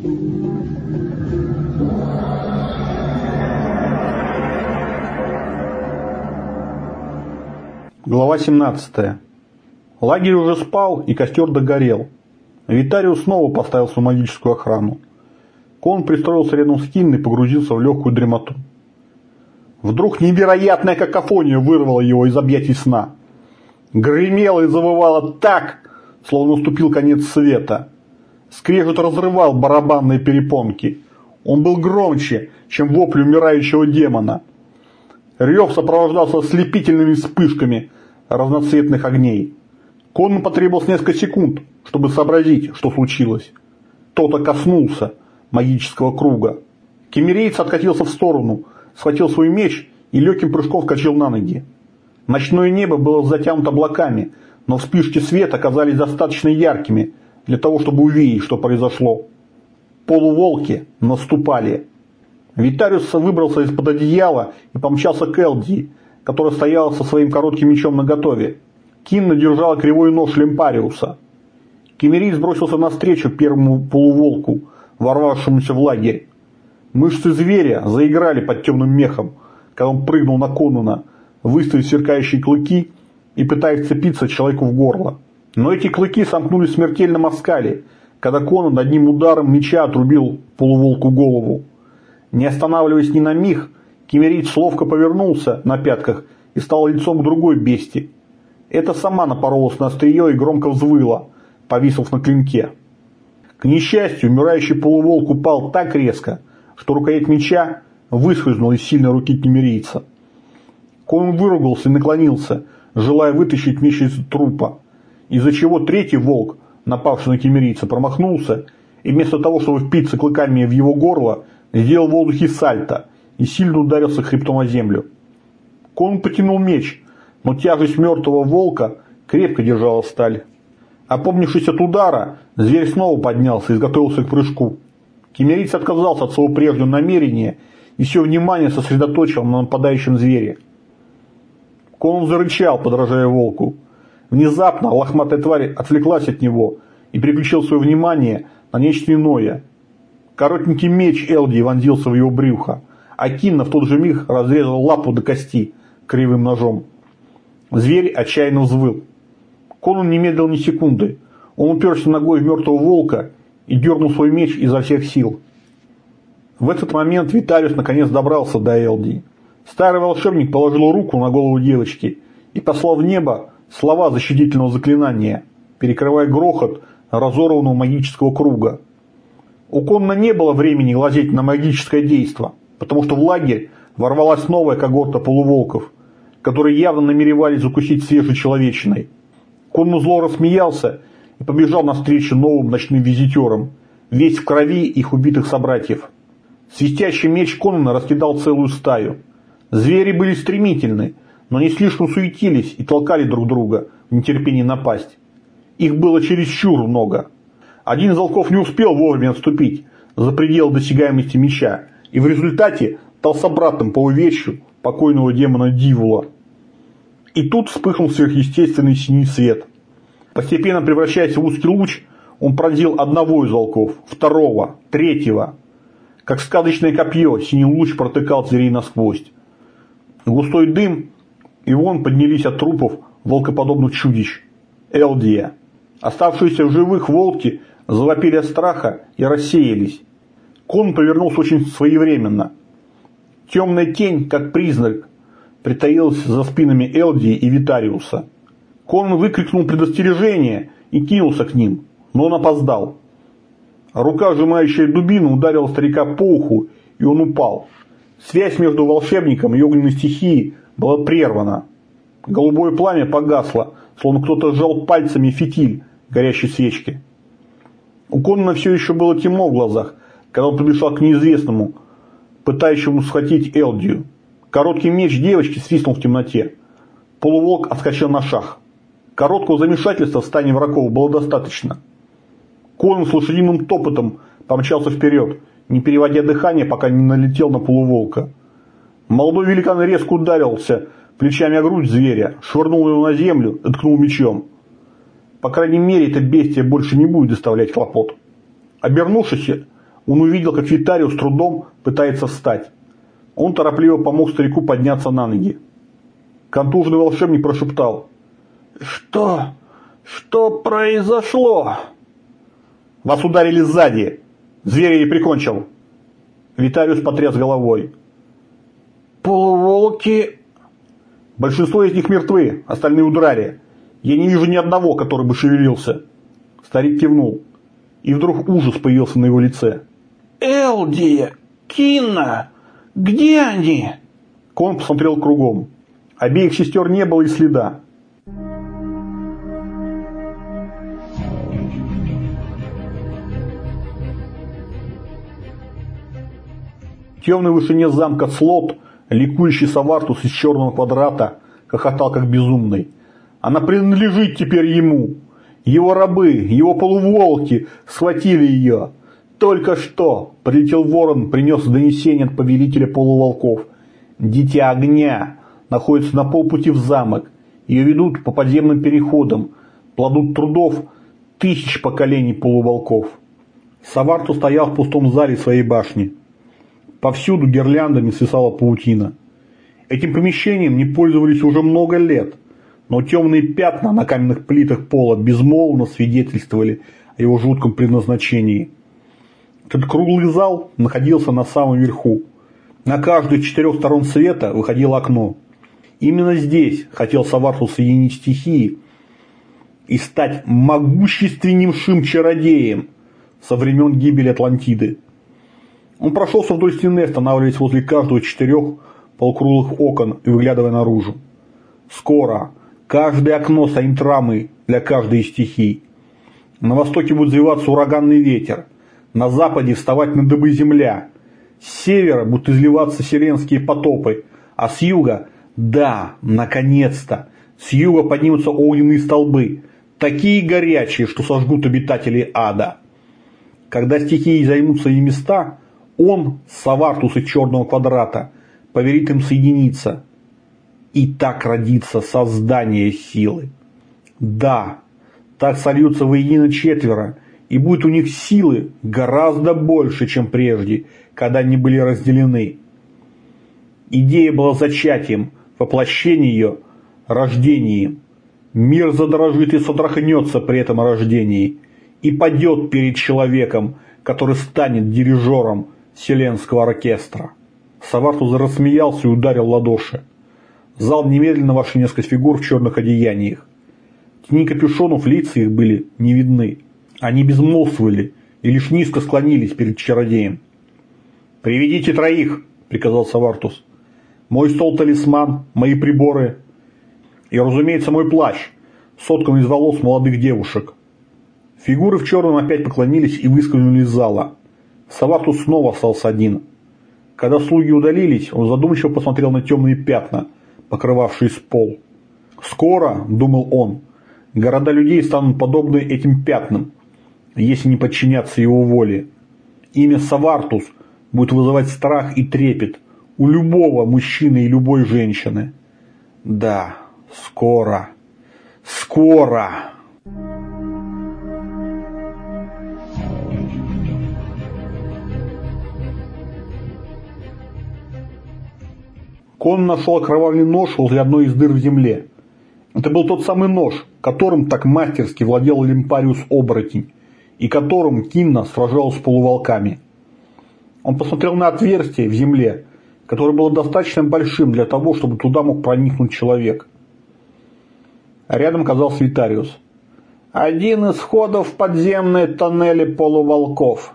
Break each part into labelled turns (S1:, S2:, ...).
S1: Глава 17. Лагерь уже спал, и костер догорел. Витариус снова поставил свою магическую охрану. Кон пристроился рядом с Кинной и погрузился в легкую дремоту. Вдруг невероятная какофония вырвала его из объятий сна. Гремело и завывало так, словно наступил конец света. Скрежет разрывал барабанные перепонки. Он был громче, чем вопль умирающего демона. Рев сопровождался ослепительными вспышками разноцветных огней. Конну потребовалось несколько секунд, чтобы сообразить, что случилось. Кто-то коснулся магического круга. Кемерейц откатился в сторону, схватил свой меч и легким прыжком вскочил на ноги. Ночное небо было затянуто облаками, но вспышки света оказались достаточно яркими для того, чтобы увидеть, что произошло. Полуволки наступали. Витариус выбрался из-под одеяла и помчался к Элди, которая стояла со своим коротким мечом наготове. Кинна держала кривой нож Лемпариуса. Кемерий сбросился навстречу первому полуволку, ворвавшемуся в лагерь. Мышцы зверя заиграли под темным мехом, когда он прыгнул на Конуна, выставив сверкающие клыки и пытаясь цепиться человеку в горло. Но эти клыки сомкнулись в смертельном оскале, когда Конан одним ударом меча отрубил полуволку голову. Не останавливаясь ни на миг, Кемерийц ловко повернулся на пятках и стал лицом к другой бести. Это сама напоролась на острие и громко взвыла, повиснув на клинке. К несчастью, умирающий полуволк упал так резко, что рукоять меча выскользнула из сильной руки кемерийца. Конан выругался и наклонился, желая вытащить меч из трупа, из-за чего третий волк, напавший на кемерийца, промахнулся и вместо того, чтобы впиться клыками в его горло, сделал в воздухе сальто – и сильно ударился хребтом о землю. Кон потянул меч, но тяжесть мертвого волка крепко держала сталь. Опомнившись от удара, зверь снова поднялся и изготовился к прыжку. Кемерийц отказался от своего прежнего намерения и все внимание сосредоточил на нападающем звере. Конун зарычал, подражая волку. Внезапно лохматая тварь отвлеклась от него и переключил свое внимание на нечто иное. Коротенький меч Элди вонзился в его брюхо. Акинна в тот же миг разрезал лапу до кости кривым ножом. Зверь отчаянно взвыл. Конун не медлил ни секунды. Он уперся ногой в мертвого волка и дернул свой меч изо всех сил. В этот момент Виталиус наконец добрался до Элди. Старый волшебник положил руку на голову девочки и послал в небо слова защитительного заклинания, перекрывая грохот разорванного магического круга. У Конна не было времени глазеть на магическое действие потому что в лагерь ворвалась новая когорта полуволков, которые явно намеревались закусить свежей человечиной. Конну зло рассмеялся и побежал навстречу новым ночным визитерам, весь в крови их убитых собратьев. Свистящий меч Конана раскидал целую стаю. Звери были стремительны, но не слишком суетились и толкали друг друга в нетерпении напасть. Их было чересчур много. Один из волков не успел вовремя отступить за предел досягаемости меча, и в результате стал собратом по увечью покойного демона Дивула. И тут вспыхнул сверхъестественный синий свет. Постепенно превращаясь в узкий луч, он пронзил одного из волков, второго, третьего. Как сказочное копье, синий луч протыкал зверей насквозь. Густой дым и вон поднялись от трупов волкоподобных чудищ. Элдия. Оставшиеся в живых волки завопили от страха и рассеялись. Кон повернулся очень своевременно. Темная тень, как признак, притаилась за спинами Элди и Витариуса. Кон выкрикнул предостережение и кинулся к ним, но он опоздал. Рука, сжимающая дубину, ударила старика по уху, и он упал. Связь между волшебником и огненной стихией была прервана. Голубое пламя погасло, словно кто-то сжал пальцами фитиль горящей свечки. У Конна все еще было темно в глазах, когда он подбежал к неизвестному, пытающему схватить Элдию. Короткий меч девочки свистнул в темноте. Полуволк отскочил на шаг. Короткого замешательства в стане врагов было достаточно. Конан с лошадиным топотом помчался вперед, не переводя дыхание, пока не налетел на полуволка. Молодой великан резко ударился плечами о грудь зверя, швырнул его на землю и ткнул мечом. По крайней мере, это бестия больше не будет доставлять хлопот. Обернувшись, Он увидел, как Витариус трудом пытается встать. Он торопливо помог старику подняться на ноги. Контужный волшебник прошептал. «Что? Что произошло?» «Вас ударили сзади. Зверя не прикончил». Витариус потряс головой. «Полуволки...» «Большинство из них мертвы, остальные удрали. Я не вижу ни одного, который бы шевелился». Старик кивнул. И вдруг ужас появился на его лице.
S2: «Элдия! Кинна! Где они?»
S1: Кон посмотрел кругом. Обеих сестер не было и следа. В темной вышине замка Слот, ликующий Савартус из черного квадрата, хохотал как безумный. Она принадлежит теперь ему. Его рабы, его полуволки схватили ее. Только что прилетел ворон, принес донесение от повелителя полуволков. Дитя огня находится на полпути в замок. Ее ведут по подземным переходам, плодут трудов тысяч поколений полуволков. Саварту стоял в пустом зале своей башни. Повсюду гирляндами свисала паутина. Этим помещением не пользовались уже много лет, но темные пятна на каменных плитах пола безмолвно свидетельствовали о его жутком предназначении. Этот круглый зал находился на самом верху. На каждую из четырех сторон света выходило окно. Именно здесь хотел Савартул соединить стихии и стать могущественнейшим чародеем со времен гибели Атлантиды. Он прошелся вдоль стены, останавливаясь возле каждого из четырех полукруглых окон и выглядывая наружу. Скоро каждое окно станет рамой для каждой из стихий. На востоке будет взвиваться ураганный ветер, на западе вставать на дыбы земля, с севера будут изливаться сиренские потопы, а с юга да, наконец-то! С юга поднимутся огненные столбы, такие горячие, что сожгут обитателей ада. Когда стихии займут свои места, он, Савартус из черного квадрата, поверит им соединиться. И так родится создание силы. Да, так сольются воедино четверо, и будет у них силы гораздо больше, чем прежде, когда они были разделены. Идея была зачатием, воплощение ее – рождением. Мир задрожит и содрохнется при этом рождении и падет перед человеком, который станет дирижером вселенского оркестра. Савартус рассмеялся и ударил ладоши. В зал немедленно вошли несколько фигур в черных одеяниях. Тени капюшонов лица их были не видны. Они безмолвствовали и лишь низко склонились перед чародеем. «Приведите троих!» – приказал Савартус мой стол-талисман, мои приборы и, разумеется, мой плащ, сотканный из волос молодых девушек. Фигуры в черном опять поклонились и выскользнули из зала. Савату снова остался один. Когда слуги удалились, он задумчиво посмотрел на темные пятна, покрывавшие пол. «Скоро», – думал он, – «города людей станут подобны этим пятнам, если не подчиняться его воле. Имя Савартус будет вызывать страх и трепет – у любого мужчины и любой женщины. Да, скоро. Скоро. Кон нашел окровавленный нож возле одной из дыр в земле. Это был тот самый нож, которым так мастерски владел Лимпариус Оборотень, и которым Кинна сражалась с полуволками. Он посмотрел на отверстие в земле, которое было достаточно большим для того, чтобы туда мог проникнуть человек. рядом казался Витариус. «Один из входов в подземные тоннели полуволков.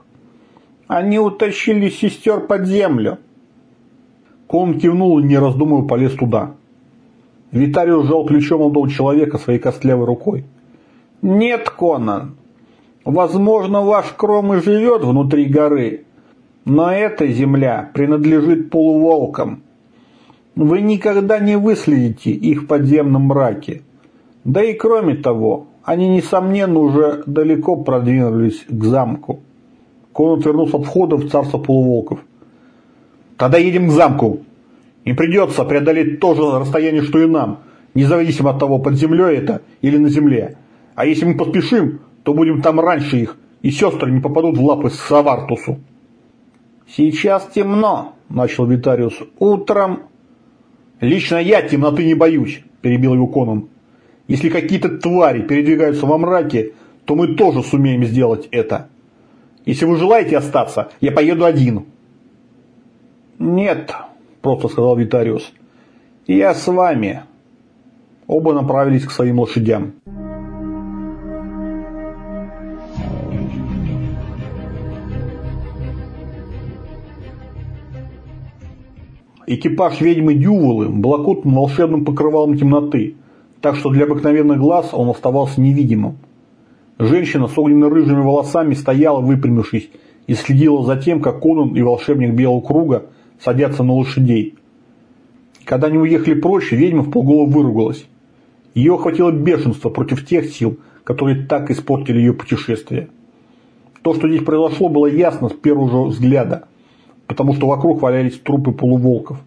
S1: Они утащили сестер под землю». Кон кивнул и, не раздумывая, полез туда. Витариус сжал плечо молодого человека своей костлявой рукой. «Нет, Конан, возможно, ваш Кром и живет внутри горы, но эта земля принадлежит полуволкам. Вы никогда не выследите их в подземном мраке. Да и кроме того, они, несомненно, уже далеко продвинулись к замку. Конан вернулся от входа в царство полуволков. «Тогда едем к замку. Им придется преодолеть то же расстояние, что и нам, независимо от того, под землей это или на земле. А если мы поспешим, то будем там раньше их, и сестры не попадут в лапы Савартусу». «Сейчас темно», – начал Витариус. «Утром...» «Лично я темноты не боюсь», – перебил его Конан. «Если какие-то твари передвигаются во мраке, то мы тоже сумеем сделать это. Если вы желаете остаться, я поеду один».
S2: «Нет», – просто сказал Витариус. «Я с вами».
S1: Оба направились к своим лошадям. Экипаж ведьмы Дюволы был окутан волшебным покрывалом темноты, так что для обыкновенных глаз он оставался невидимым. Женщина с огненно-рыжими волосами стояла, выпрямившись, и следила за тем, как Конан и волшебник Белого Круга садятся на лошадей. Когда они уехали прочь, ведьма в полголова выругалась. Ее охватило бешенство против тех сил, которые так испортили ее путешествие. То, что здесь произошло, было ясно с первого же взгляда – потому что вокруг валялись трупы полуволков.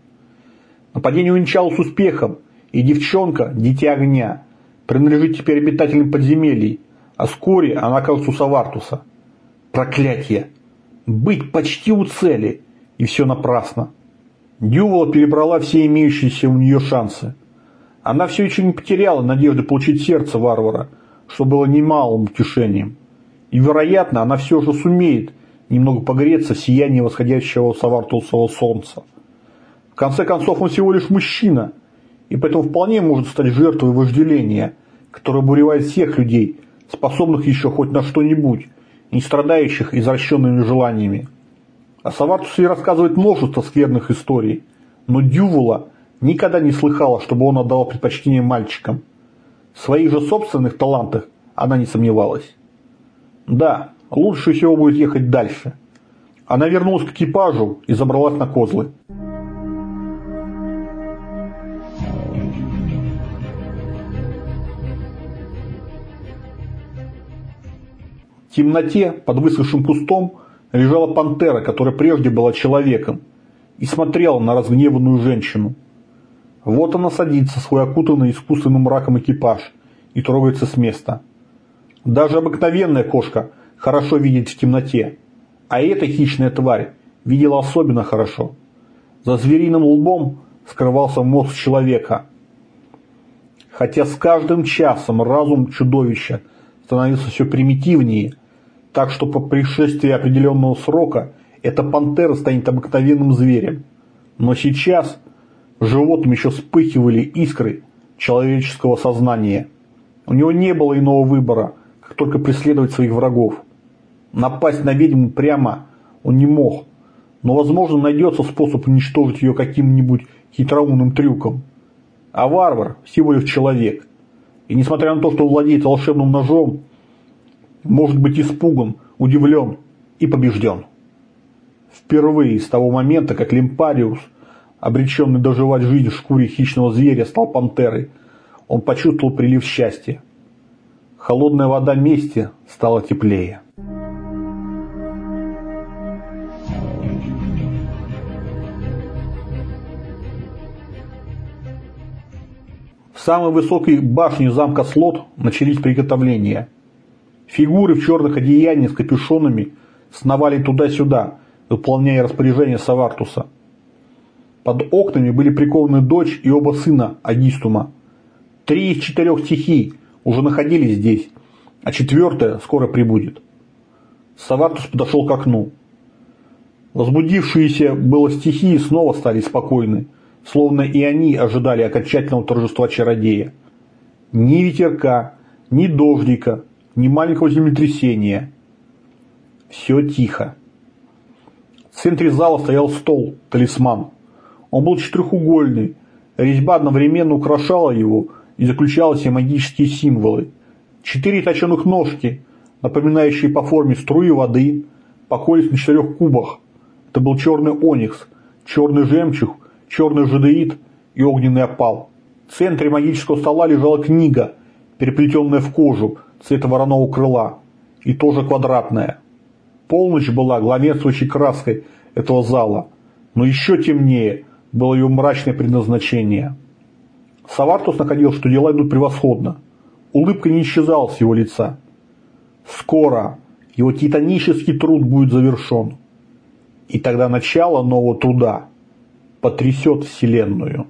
S1: Нападение увенчалось успехом, и девчонка, дитя огня, принадлежит теперь обитателям подземелий, а вскоре она окажется у Савартуса. Проклятье! Быть почти у цели, и все напрасно. Дювала перебрала все имеющиеся у нее шансы. Она все еще не потеряла надежды получить сердце варвара, что было немалым утешением. И, вероятно, она все же сумеет немного погреться в сиянии восходящего савартусового солнца. В конце концов, он всего лишь мужчина, и поэтому вполне может стать жертвой вожделения, которое буревает всех людей, способных еще хоть на что-нибудь, не страдающих извращенными желаниями. О Савартусе рассказывает множество скверных историй, но Дювула никогда не слыхала, чтобы он отдал предпочтение мальчикам. В своих же собственных талантах она не сомневалась. Да, Лучше всего будет ехать дальше. Она вернулась к экипажу и забралась на козлы. В темноте под высохшим кустом лежала пантера, которая прежде была человеком, и смотрела на разгневанную женщину. Вот она садится в свой окутанный искусственным мраком экипаж и трогается с места. Даже обыкновенная кошка – хорошо видеть в темноте, а эта хищная тварь видела особенно хорошо. За звериным лбом скрывался мозг человека. Хотя с каждым часом разум чудовища становился все примитивнее, так что по пришествии определенного срока эта пантера станет обыкновенным зверем. Но сейчас в животном еще вспыхивали искры человеческого сознания. У него не было иного выбора, как только преследовать своих врагов. Напасть на ведьму прямо он не мог, но, возможно, найдется способ уничтожить ее каким-нибудь хитроумным трюком. А варвар всего лишь человек. И несмотря на то, что владеет волшебным ножом, может быть испуган, удивлен и побежден. Впервые с того момента, как Лимпариус, обреченный доживать жизнь в шкуре хищного зверя, стал пантерой, он почувствовал прилив счастья. Холодная вода мести стала теплее. самой высокой башне замка Слот начались приготовления. Фигуры в черных одеяниях с капюшонами сновали туда-сюда, выполняя распоряжение Савартуса. Под окнами были прикованы дочь и оба сына Агистума. Три из четырех стихий уже находились здесь, а четвертая скоро прибудет. Савартус подошел к окну. Возбудившиеся было стихии снова стали спокойны, словно и они ожидали окончательного торжества чародея. Ни ветерка, ни дождика, ни маленького землетрясения. Все тихо. В центре зала стоял стол, талисман. Он был четырехугольный, резьба одновременно украшала его и заключала в себе магические символы. Четыре точеных ножки, напоминающие по форме струи воды, покоились на четырех кубах. Это был черный оникс, черный жемчуг черный жадеид и огненный опал. В центре магического стола лежала книга, переплетенная в кожу цвета вороного крыла, и тоже квадратная. Полночь была главенствующей краской этого зала, но еще темнее было ее мрачное предназначение. Савартус находил, что дела идут превосходно. Улыбка не исчезала с его лица. Скоро его титанический труд будет завершен. И тогда начало нового труда потрясет Вселенную.